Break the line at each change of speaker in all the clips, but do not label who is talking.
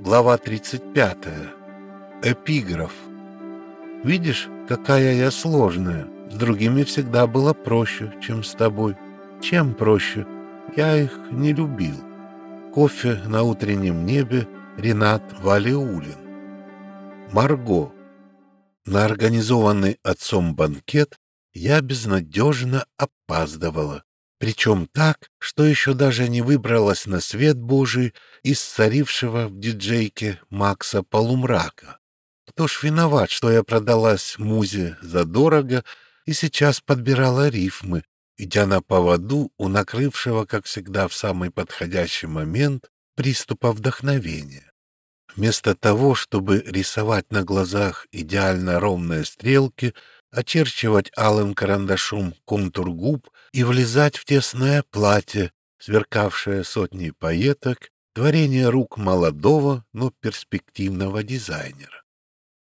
Глава 35. Эпиграф. Видишь, какая я сложная. С другими всегда было проще, чем с тобой. Чем проще? Я их не любил. Кофе на утреннем небе Ренат Валиулин. Марго. На организованный отцом банкет я безнадежно опаздывала. Причем так, что еще даже не выбралась на свет Божий из царившего в диджейке Макса полумрака. Кто ж виноват, что я продалась музе задорого и сейчас подбирала рифмы, идя на поводу у накрывшего, как всегда, в самый подходящий момент приступа вдохновения. Вместо того, чтобы рисовать на глазах идеально ровные стрелки, очерчивать алым карандашом контур губ и влезать в тесное платье, сверкавшее сотней пайеток, творение рук молодого, но перспективного дизайнера.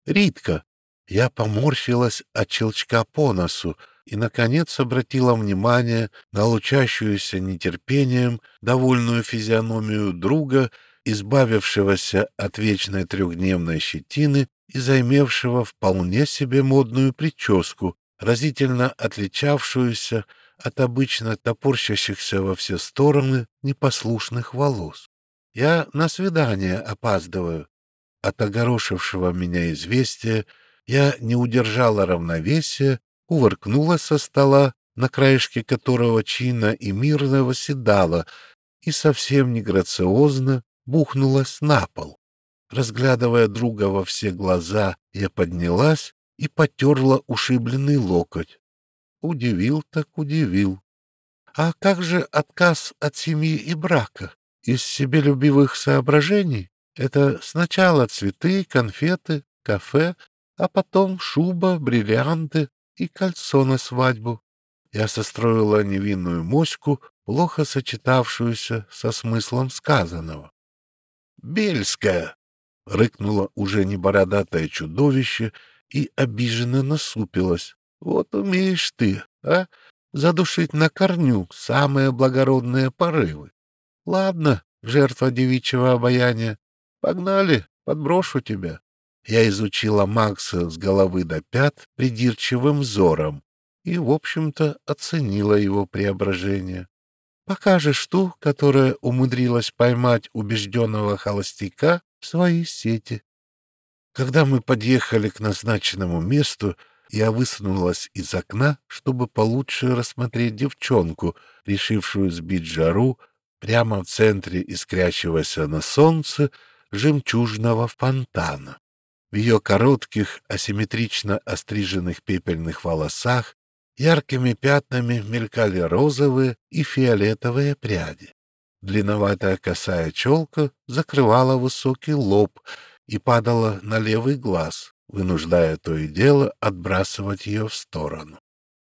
«Ритка!» Я поморщилась от щелчка по носу и, наконец, обратила внимание на лучащуюся нетерпением довольную физиономию друга, избавившегося от вечной трехдневной щетины и займевшего вполне себе модную прическу, разительно отличавшуюся от обычно топорщащихся во все стороны непослушных волос. Я на свидание опаздываю. От огорошившего меня известия я не удержала равновесия, уваркнула со стола, на краешке которого чина и мирно восседала, и совсем не грациозно бухнулась на пол. Разглядывая друга во все глаза, я поднялась и потерла ушибленный локоть. Удивил так удивил. А как же отказ от семьи и брака? Из себелюбивых соображений? Это сначала цветы, конфеты, кафе, а потом шуба, бриллианты и кольцо на свадьбу. Я состроила невинную моську, плохо сочетавшуюся со смыслом сказанного. «Бельская!» — рыкнуло уже не бородатое чудовище и обиженно насупилось. «Вот умеешь ты, а? Задушить на корню самые благородные порывы. Ладно, жертва девичьего обаяния. Погнали, подброшу тебя». Я изучила Макса с головы до пят придирчивым взором и, в общем-то, оценила его преображение. Покажешь ту, которая умудрилась поймать убежденного холостяка свои сети. Когда мы подъехали к назначенному месту, я высунулась из окна, чтобы получше рассмотреть девчонку, решившую сбить жару прямо в центре искрящегося на солнце жемчужного фонтана. В ее коротких, асимметрично остриженных пепельных волосах яркими пятнами мелькали розовые и фиолетовые пряди. Длинноватая косая челка закрывала высокий лоб и падала на левый глаз, вынуждая то и дело отбрасывать ее в сторону.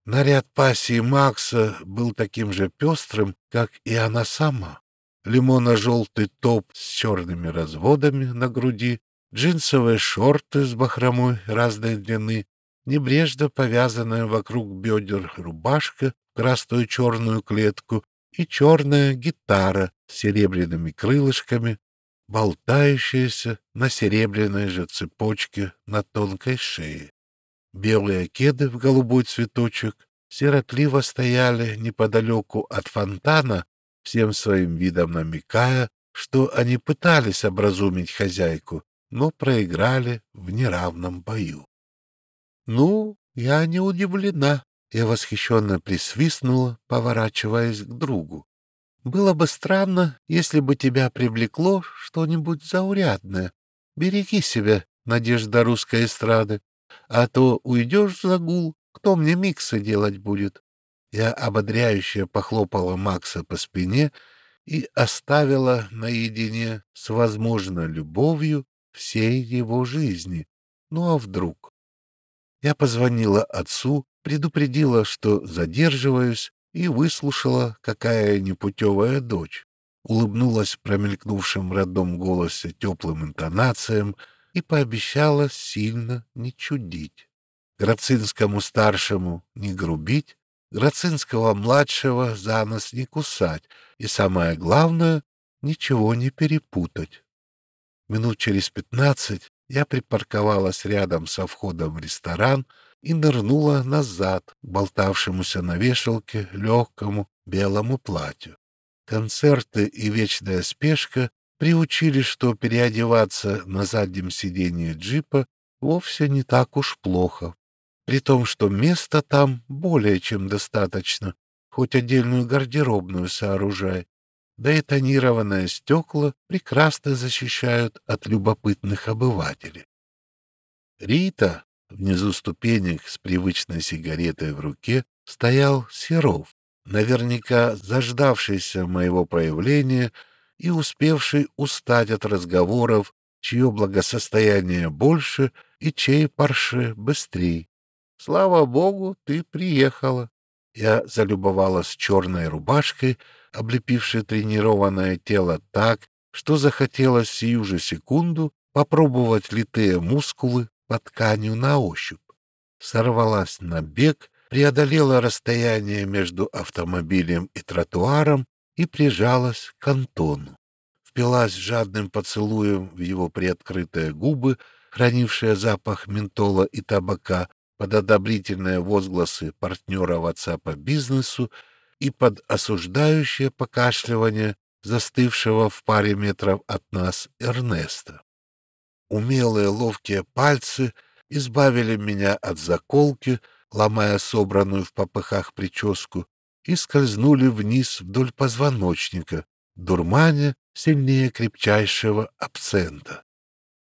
Наряд пассии Макса был таким же пестрым, как и она сама. Лимонно-желтый топ с черными разводами на груди, джинсовые шорты с бахромой разной длины, небрежно повязанная вокруг бедер рубашка в красную черную клетку и черная гитара с серебряными крылышками, болтающаяся на серебряной же цепочке на тонкой шее. Белые кеды в голубой цветочек сиротливо стояли неподалеку от фонтана, всем своим видом намекая, что они пытались образумить хозяйку, но проиграли в неравном бою. — Ну, я не удивлена, я восхищенно присвистнула, поворачиваясь к другу. Было бы странно, если бы тебя привлекло что-нибудь заурядное. Береги себя, надежда русской эстрады, а то уйдешь в загул, кто мне миксы делать будет? Я ободряюще похлопала Макса по спине и оставила наедине с, возможно, любовью всей его жизни. Ну а вдруг? Я позвонила отцу, предупредила, что задерживаюсь, и выслушала, какая непутевая дочь. Улыбнулась промелькнувшим родном голосе теплым интонациям и пообещала сильно не чудить. Грацинскому-старшему не грубить, Грацинского-младшего за нос не кусать и, самое главное, ничего не перепутать. Минут через пятнадцать я припарковалась рядом со входом в ресторан и нырнула назад болтавшемуся на вешалке легкому белому платью. Концерты и вечная спешка приучили, что переодеваться на заднем сиденье джипа вовсе не так уж плохо, при том, что места там более чем достаточно, хоть отдельную гардеробную сооружай, да и тонированное стекла прекрасно защищают от любопытных обывателей. Рита, внизу ступенек с привычной сигаретой в руке, стоял Серов, наверняка заждавшийся моего появления и успевший устать от разговоров, чье благосостояние больше и чей парше быстрее. Слава богу, ты приехала. Я залюбовалась черной рубашкой, облепившей тренированное тело так, что захотелось сию же секунду попробовать литые мускулы под тканью на ощупь. Сорвалась на бег, преодолела расстояние между автомобилем и тротуаром и прижалась к Антону. Впилась жадным поцелуем в его приоткрытые губы, хранившие запах ментола и табака, под одобрительные возгласы партнера отца по бизнесу и под осуждающее покашливание застывшего в паре метров от нас Эрнеста. Умелые ловкие пальцы избавили меня от заколки, ломая собранную в попыхах прическу, и скользнули вниз вдоль позвоночника, дурманя сильнее крепчайшего абсента.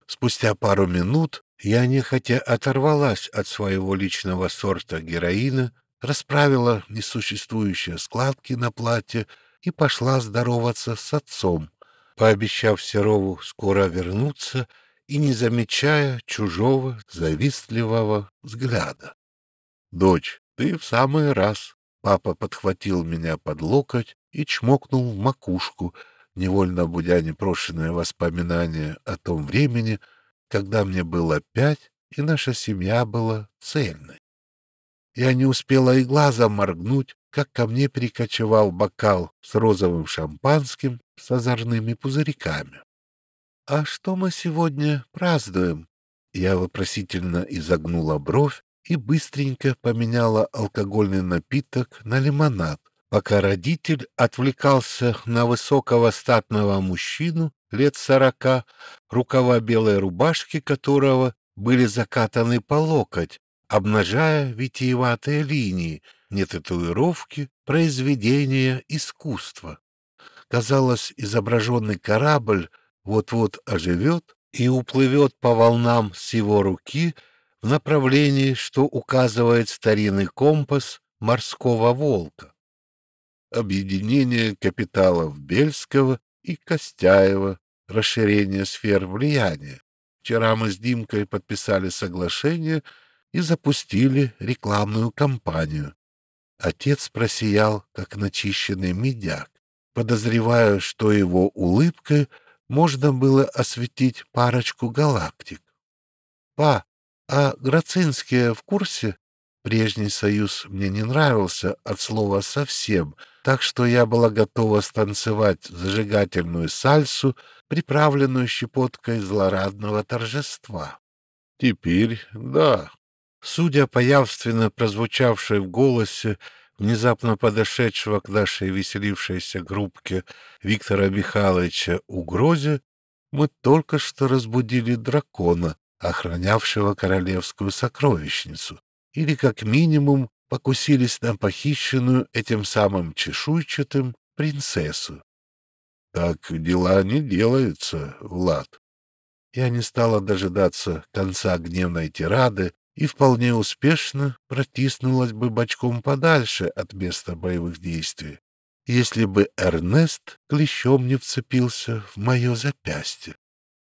Спустя пару минут я нехотя оторвалась от своего личного сорта героина, расправила несуществующие складки на платье и пошла здороваться с отцом, пообещав Серову скоро вернуться и не замечая чужого завистливого взгляда. «Дочь, ты в самый раз!» Папа подхватил меня под локоть и чмокнул в макушку, невольно будя непрошенные воспоминания о том времени, когда мне было пять, и наша семья была цельной. Я не успела и глазом моргнуть, как ко мне перекочевал бокал с розовым шампанским с озорными пузырьками. — А что мы сегодня празднуем? Я вопросительно изогнула бровь и быстренько поменяла алкогольный напиток на лимонад, пока родитель отвлекался на высокого статного мужчину лет сорока, рукава белой рубашки которого были закатаны по локоть, обнажая витиеватые линии, не татуировки, произведения искусства. Казалось, изображенный корабль вот-вот оживет и уплывет по волнам с его руки в направлении, что указывает старинный компас морского волка. Объединение капиталов Бельского и Костяева, расширение сфер влияния. Вчера мы с Димкой подписали соглашение и запустили рекламную кампанию. Отец просиял, как начищенный медяк. Подозреваю, что его улыбкой можно было осветить парочку галактик. «Па, а Грацинские в курсе?» Прежний союз мне не нравился от слова совсем, так что я была готова станцевать зажигательную сальсу, приправленную щепоткой злорадного торжества. Теперь да. Судя по явственно прозвучавшей в голосе внезапно подошедшего к нашей веселившейся группке Виктора Михайловича угрозе, мы только что разбудили дракона, охранявшего королевскую сокровищницу или, как минимум, покусились на похищенную этим самым чешуйчатым принцессу. Так дела не делаются, Влад. Я не стала дожидаться конца гневной тирады и вполне успешно протиснулась бы бочком подальше от места боевых действий, если бы Эрнест клещом не вцепился в мое запястье.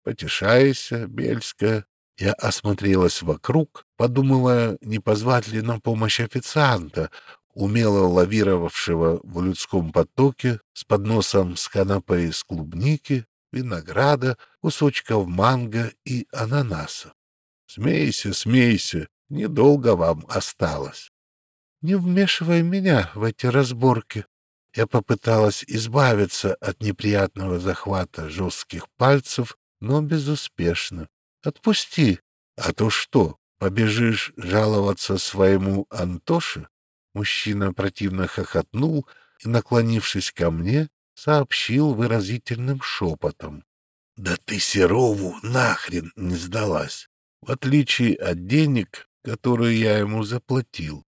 Потешайся, Бельская, я осмотрелась вокруг, подумывая, не позвать ли на помощь официанта, умело лавировавшего в людском потоке с подносом с канапе из клубники, винограда, кусочков манго и ананаса. Смейся, смейся, недолго вам осталось. Не вмешивай меня в эти разборки. Я попыталась избавиться от неприятного захвата жестких пальцев, но безуспешно. «Отпусти, а то что, побежишь жаловаться своему Антоше?» Мужчина противно хохотнул и, наклонившись ко мне, сообщил выразительным шепотом. «Да ты Серову нахрен не сдалась, в отличие от денег, которые я ему заплатил.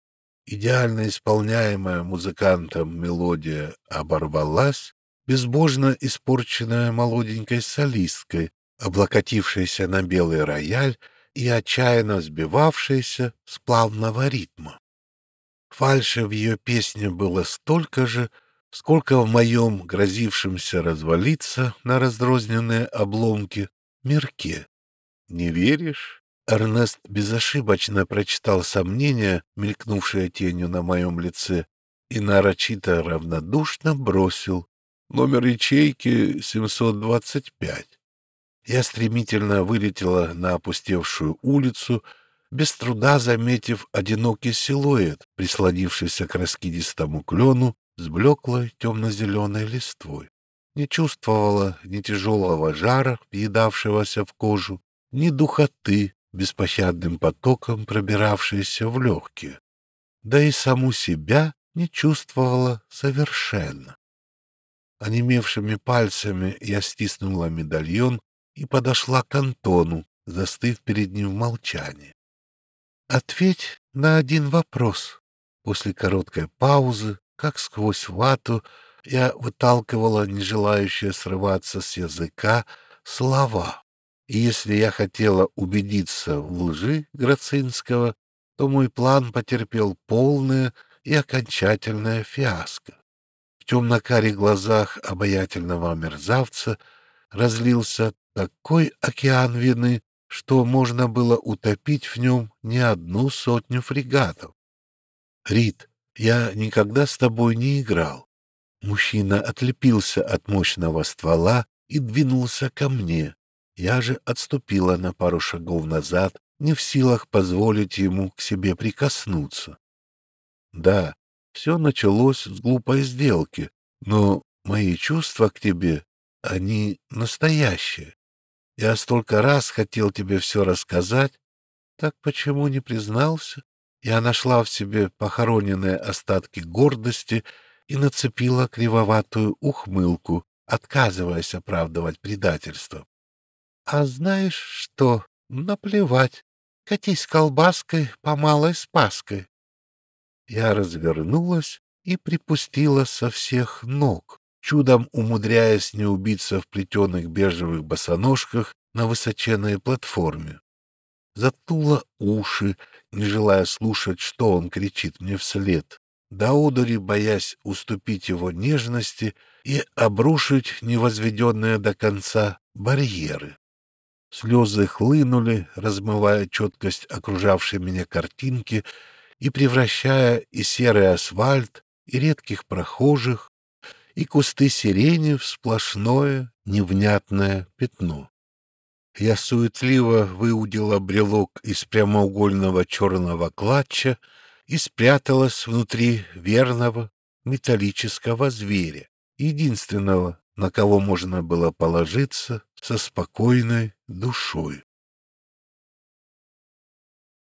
Идеально исполняемая музыкантом мелодия оборвалась, безбожно испорченная молоденькой солисткой, облокотившейся на белый рояль и отчаянно сбивавшейся с плавного ритма. Фальши в ее песне было столько же, сколько в моем грозившемся развалиться на раздрозненные обломки мирке. Не веришь? Эрнест безошибочно прочитал сомнения, мелькнувшие тенью на моем лице, и нарочито равнодушно бросил номер ячейки 725. Я стремительно вылетела на опустевшую улицу, без труда заметив одинокий силуэт, прислонившийся к раскидистому клену с блеклой темно-зеленой листвой. Не чувствовала ни тяжелого жара, въедавшегося в кожу, ни духоты, беспощадным потоком пробиравшейся в легкие. Да и саму себя не чувствовала совершенно. Онемевшими пальцами я стиснула медальон и подошла к Антону, застыв перед ним в молчании. «Ответь на один вопрос». После короткой паузы, как сквозь вату, я выталкивала нежелающие срываться с языка слова. И если я хотела убедиться в лжи Грацинского, то мой план потерпел полное и окончательное фиаско. В темно-карих глазах обаятельного мерзавца разлился такой океан вины, что можно было утопить в нем не одну сотню фрегатов. Рит, я никогда с тобой не играл. Мужчина отлепился от мощного ствола и двинулся ко мне, я же отступила на пару шагов назад, не в силах позволить ему к себе прикоснуться. Да, все началось с глупой сделки, но мои чувства к тебе, они настоящие. Я столько раз хотел тебе все рассказать, так почему не признался? Я нашла в себе похороненные остатки гордости и нацепила кривоватую ухмылку, отказываясь оправдывать предательство. А знаешь что? Наплевать. Катись колбаской по малой спаской. Я развернулась и припустила со всех ног, чудом умудряясь не убиться в плетеных бежевых босоножках на высоченной платформе. Затула уши, не желая слушать, что он кричит мне вслед, до одури боясь уступить его нежности и обрушить невозведенные до конца барьеры. Слезы хлынули, размывая четкость окружавшей меня картинки и превращая и серый асфальт, и редких прохожих, и кусты сирени в сплошное невнятное пятно. Я суетливо выудила брелок из прямоугольного черного клатча и спряталась внутри верного металлического зверя, единственного, на кого можно было положиться со спокойной душой.